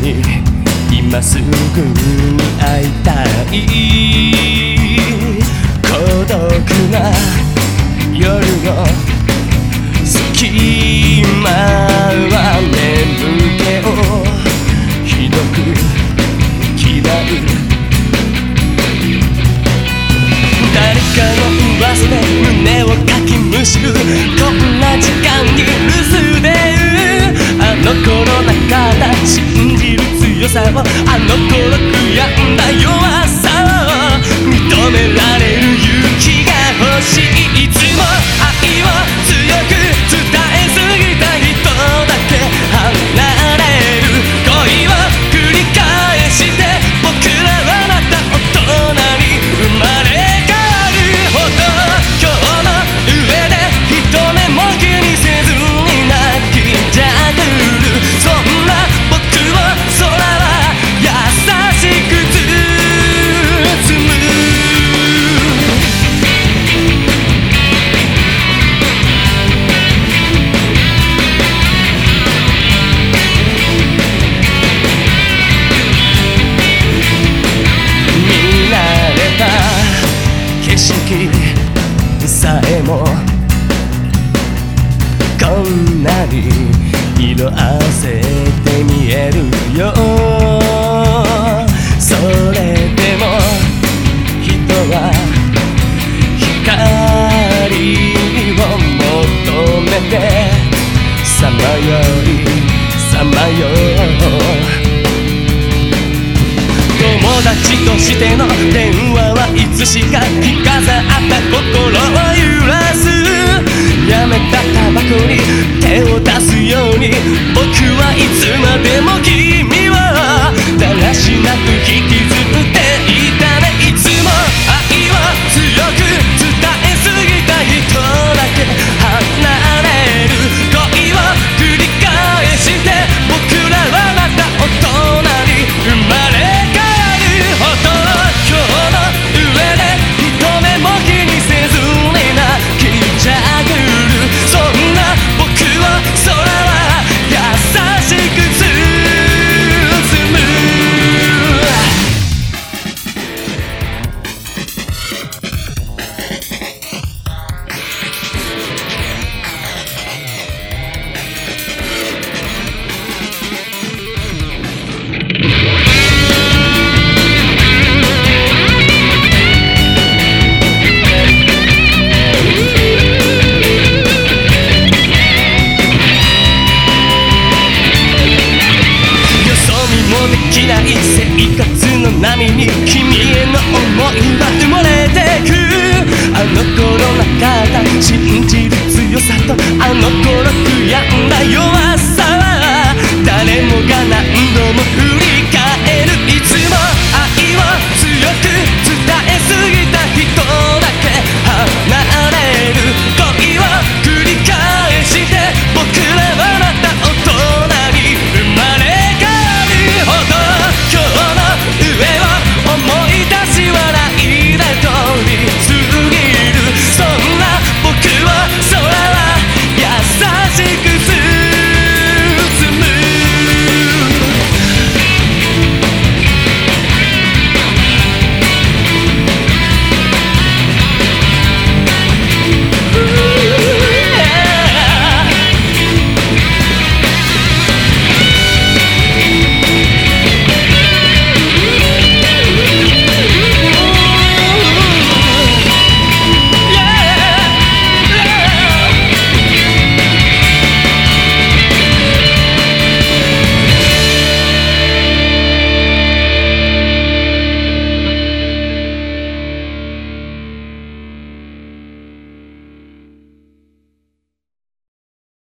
に今すぐ会いたい孤独な夜をさえもこんなに色あせて見えるよ。それでも人は光を求めてさまよいさまよう。友達としてのでもくあの頃なかった信じる強さとあの頃悔やんだ弱